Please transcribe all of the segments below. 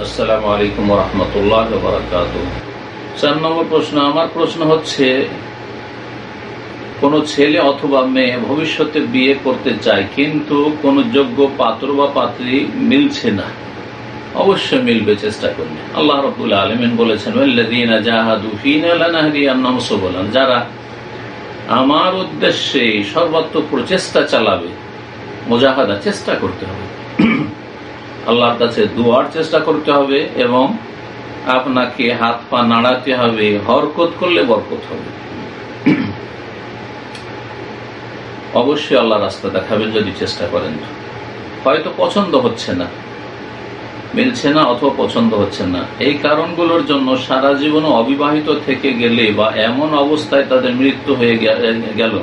আসসালামু আলাইকুম রহমতুল্লাহ বারাকাত চার নম্বর প্রশ্ন, আমার প্রশ্ন হচ্ছে, কোনো ছেলে অথবা মেয়ে ভবিষ্যতে বিয়ে করতে চায়, কিন্তু কোনো যোগ্য পাত্র বা পাত্রী মিলছে না। অবশ্যই মিলবে, চেষ্টা করলে আল্লাহ রবুল্লা আলমিন বলেছেন যারা আমার উদ্দেশ্যে সর্বাত্মক প্রচেষ্টা চালাবে, মোজাহাদা চেষ্টা করতে হবে। আল্লাহর কাছে দুয়ার চেষ্টা করতে হবে এবং আপনাকে হাত পা নাড়াতে হবে, হরকত করলে বরকত হবে। অবশ্যই আল্লাহ রাস্তা দেখাবেন যদি চেষ্টা করেন। হয়তো পছন্দ হচ্ছে না, মিলছে না অথবা পছন্দ হচ্ছে না। এই কারণগুলোর জন্য সারা জীবন অবিবাহিত থেকে গেলে বা এমন অবস্থায় তাদের মৃত্যু হয়ে গেল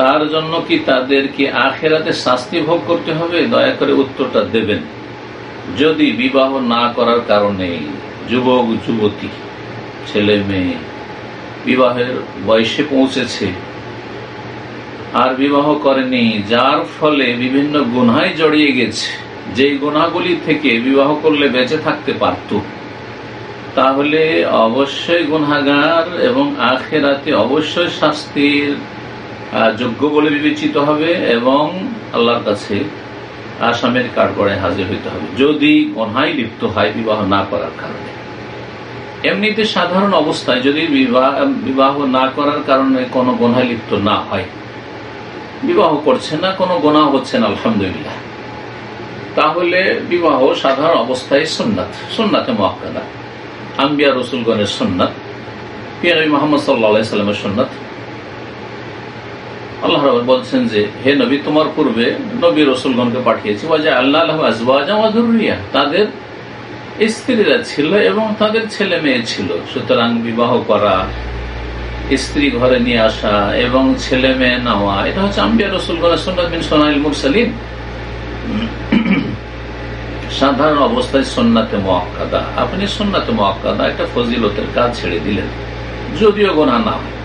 তার জন্য কি তাদেরকে আখেরাতে শাস্তি ভোগ করতে হবে? দয়া করে উত্তরটা দেবেন। যদি বিবাহ না করার কারণে যুবক, যুবতী, ছেলে মেয়ে বিবাহের বয়সে পৌঁছেছে আর বিবাহ করেনি, যার ফলে বিভিন্ন গুনায় জড়িয়ে গেছে, যেই গুণাগুলি থেকে বিবাহ করলে বেঁচে থাকতে পারত, তাহলে অবশ্যই গুনাগার এবং আখেরাতে অবশ্যই শাস্তির যোগ্য বলে বিবেচিত হবে এবং আল্লাহর কাছে আসামের কাঠগড়ে হাজির হইতে হবে। যদি গনহাই লিপ্ত হয়, বিবাহ না করার কারণে। এমনিতে সাধারণ অবস্থায় যদি বিবাহ না করার কারণে কোনো গনহাই লিপ্ত না হয়, বিবাহ করছে না, কোনো গোনা হচ্ছে না, আলহামদুলিল্লাহ। তাহলে বিবাহ সাধারণ অবস্থায় সুন্নাত, সুন্নাতে মহাকাদা আম্বিয়া রসুলগণের সুন্নাত পিয়ানবী মোহাম্মদ সাল্লা সাল্লামের সুন্নাত। আল্লাহ বলছেন যে, হে নবী, তোমার পূর্বে নবী রসুলগণকে পাঠিয়েছি। বা আল্লাহ আজবাজরিয়া তাদের স্ত্রীরা ছিল এবং তাদের ছেলে মেয়ে ছিল। সুতরাং বিবাহ করা, স্ত্রী ঘরে নিয়ে আসা এবং ছেলে মেয়ে নেওয়া, এটা হচ্ছে আম্বিয়া রসুলগণের সোনাইল মুরসালিম সাধারণ অবস্থায় সন্নাতে মহাক্কাদা আপনি সন্নাতে মহাক্কাদা একটা ফজিলতের কাজ ছেড়ে দিলেন। যদিও গোনা না হয়।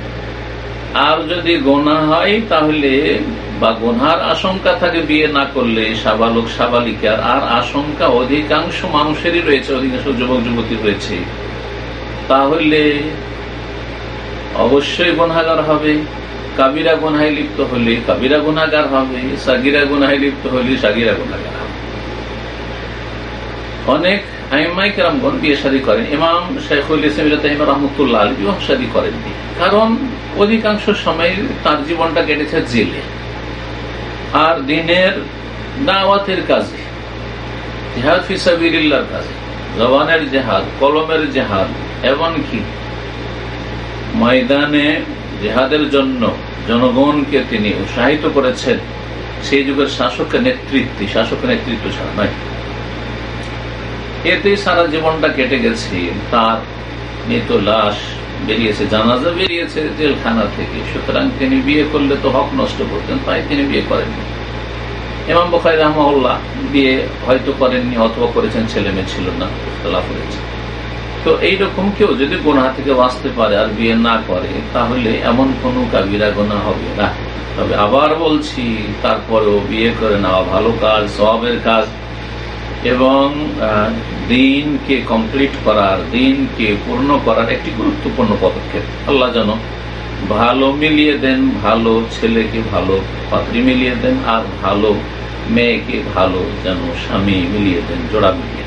আর যদি গোনা হয়, তাহলে বা গোনার আশঙ্কা থাকে বিয়ে না করলে, সাবালক সাবালিকার আর আশঙ্কা অধিকাংশ মানুষেরই রয়েছে, অধিকাংশ যুবক যুবতী রয়েছে। তাহলে অবশ্যই গুনাগার হবে। কাবিরা গুনায় লিপ্ত হলে কাবিরা গুনাগার হবে, সাগিরা গুনায় লিপ্ত হলে সাগিরা গুনাগার হবে। অনেক আইমাইকেরামগণ বিয়ে শাদী করেন, ইমাম শেখুল ইসলাম রহমতুল্লাহ আলী বিবাহ শাদী করেননি। কারণ অধিকাংশ সময় তার জীবনটা কেটেছে জেলে। আর দিনের দাওয়াতের কাজে, জেহাদ ফিসাবিল্লার কাজে, জবানের জেহাদ, কলমের জেহাদ, এমনকি ময়দানে জেহাদের জন্য জনগণকে তিনি উৎসাহিত করেছেন। সেই যুগের শাসকের নেতৃত্বে, শাসকের নেতৃত্ব ছাড়া নয়। এতে সারা জীবনটা কেটে গেছে, তার মৃত লাশ বেরিয়েছে, জানাজা বেরিয়েছে জেলখানা থেকে। সুতরাং তিনি বিয়ে করলে তো হক নষ্ট করতেন, তাই তিনি বিয়ে করেননি। এমাম বখাই রহমাউল্লাহ বিয়ে হয়তো করেননি অথবা করেছেন, ছেলে মেয়ে ছিল না তোলা করেছে তো এইরকম কেউ যদি গোনা থেকে বাঁচতে পারে আর বিয়ে না করে, তাহলে এমন কোনো কাবিরা গোনা হবে না। তবে আবার বলছি, তারপরেও বিয়ে করে নেওয়া ভালো কাজ সবের কাজ এবং দিনকে কমপ্লিট করার, দিনকে পূর্ণ করার একটি গুরুত্বপূর্ণ পদক্ষেপ। আল্লাহ যেন ভালো মিলিয়ে দেন, ভালো ছেলেকে ভালো পাত্রী মিলিয়ে দেন, আর ভালো মেয়েকে ভালো যেন স্বামী মিলিয়ে দেন, জোড়া মিলিয়ে।